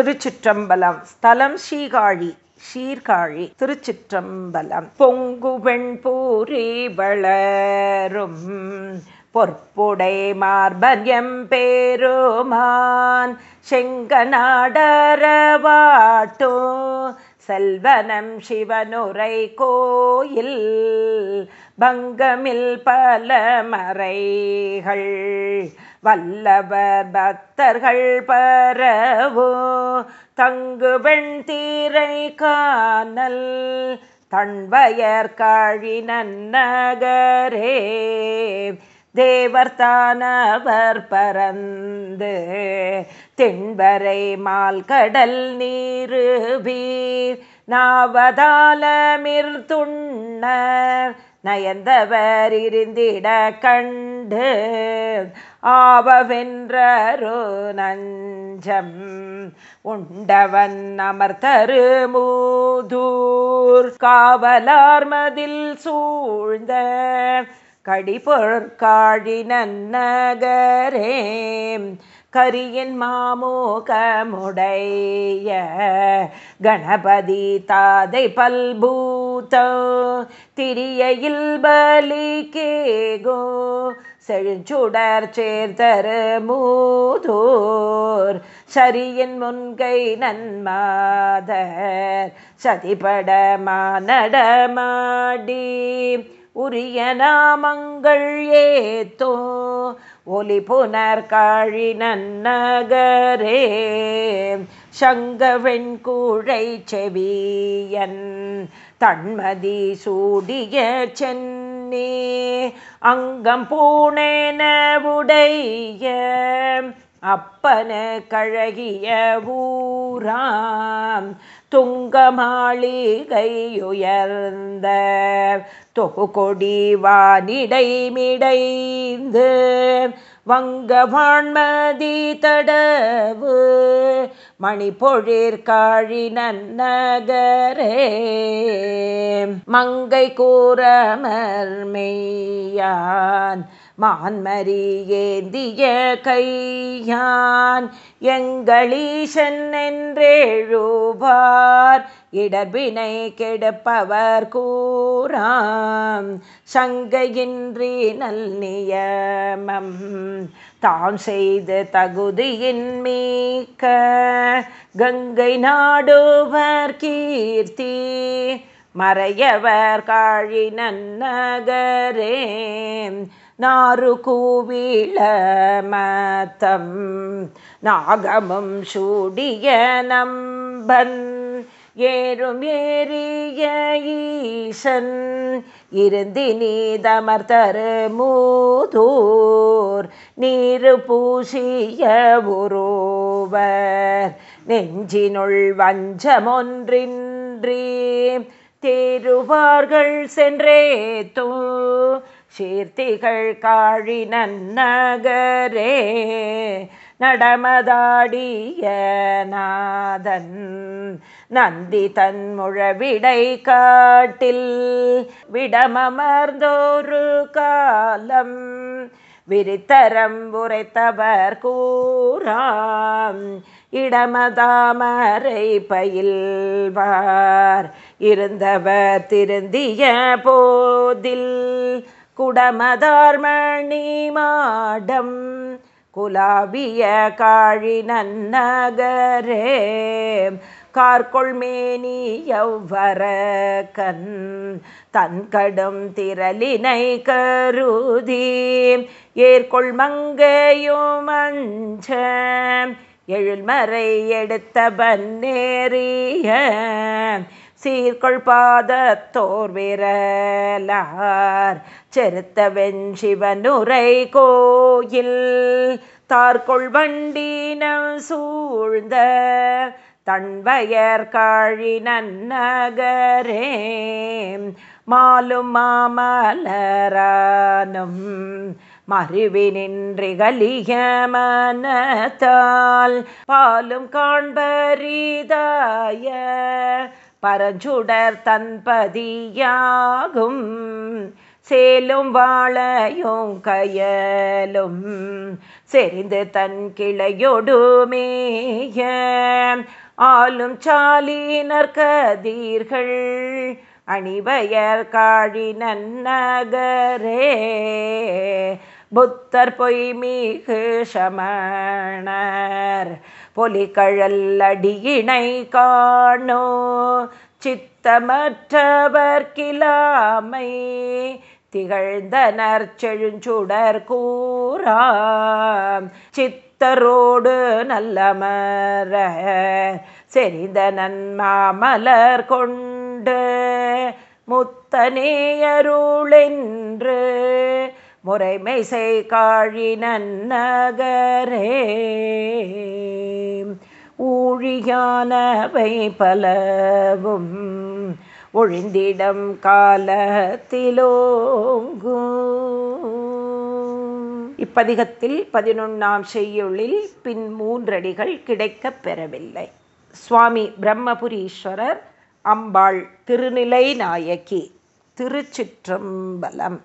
திருச்சிற்றம்பலம். ஸ்தலம் ஸ்ரீகாழி சீர்காழி திருச்சிற்றம்பலம். பொங்குவெண் பூரி வளரும் பொற்புடை மார்பர்யம் பேருமான் செங்கநாடரவாட்டோ செல்வனம் சிவனுரை கோயில் பங்கமில் பல மறைகள். வல்லவர் பக்தர்கள் பரவோ தங்கு வெண்தீரை காணல். தன்வயர் காழி நன்னகரே தேவர்தானவர் பரந்து திண்வரை மால் கடல் நீரு வீர் நாவதாலமிர் துண்ணர் நயந்தவர் இருந்திட கண்டு ஆவவென்றரோ நஞ்சம் உண்டவன் அமர்த்தரு மூதூர். காவலார்மதில் சூழ்ந்த கடிபொற்காழி நன்னகரே கரியின் மாமோகமுடைய கணபதி தாதை பல்பூத்தோ திரியையில் பலி கேகோ செழுச்சுடர் சேர்த்தரு மூதூர் சரியின் முன்கை நன்மாதர் சதிபட மானடமாடி உரிய நாமங்கள் ஏத்தோ ஒலி புனர் காழி நன்னகரே. சங்க வெண்கூழை செவியன் தன்மதி சூடிய சென்னே. அங்கம் பூணேன உடைய அப்பன கழகிய ஊ ஊராம் துங்கமாளிகையுயர்ந்த தொகு கொடி வானிடை மிடைந்து தடவு மணிப்பொழிற்காழி பொழிற் நன்னகரே. மங்கை கூறமர்மெய்யான் மான்மரி ஏந்திய கையான். எங்களீசன் என்றேழுவார். இடர்பினை கெடுப்பவர் கூறாம். சங்கையின்றி நல் நியமம். தாம் செய்து தகுதியின் மீக்க. கங்கை நாடுவர் கீர்த்தி. மறையவர் காழி நன்னகரே நாறு கூவிள மத்தம் நாகமும் சூடிய நம்பன் ஏறும் ஏறிய ஈசன் இருந்தி நீதமர்த்தரு மூதூர் நீரு பூசிய உருவர் நெஞ்சினுள் வஞ்சமொன்றின்றி தேருவார்கள் சென்றே தூ. சீர்த்திகள் காழி நன்னகரே நடமதாடிய நாதன். நந்தி தன் முழவிடை காட்டில் விடமமர்ந்தோரு காலம். விரித்தரம் உரைத்தவர் கூறாம் இடமதாமரை பயில்வார். இருந்தவர் திருந்திய போதில் குடமதார்மணி மாடம் குலாபிய காழி நன்னகரே கார்கொள் கண் எவ்வரக்கன் தன் கடும் திரளினை கருதி ஏற்கொள் மங்கையும் அஞ்ச எழில்மறை எடுத்த பன்னேறிய சீர்கொள் பாதத்தோர் விரலார் செருத்த வெஞ்சிவனுரை கோயில் தார்கொள் வண்டினம் சூழ்ந்த தன்வயர் காழி நன்னகரே மாலும் மாமலரானும் மறிவினின்றிகலிய மனத்தால் பாலும் காண்பரிதாய பரஞ்சுடர் தன்பதியாகும் சேலும் வாழையும் கயலும் செறிந்து தன் கிளையொடுமேய ஆளும் சாலினர் கதீர்கள் அணிவயர் காழி நன்னகரே. புத்தர் பொய்மிகு சமணர் பொலிகழல் அடியினை காணோ. சித்தமற்றவர் கிளாமை திகழ்ந்தனர் செழுஞ்சுடர் கூறா சித்தரோடு நல்லமர செறிந்த நன்மாமலர் கொண்டு முத்தனேயருளென்று முறைமை செய் காழி நன்னகரே. ஊழியானவை பலவும் ஒழிந்திடம் காலத்திலோங்கும். இப்பதிகத்தில் பதினொன்றாம் செய்யுளில் பின் மூன்றடிகள் கிடைக்கப் பெறவில்லை. சுவாமி பிரம்மபுரீஸ்வரர் அம்பாள் திருநிலை நாயகி திருச்சிற்றம்பலம்.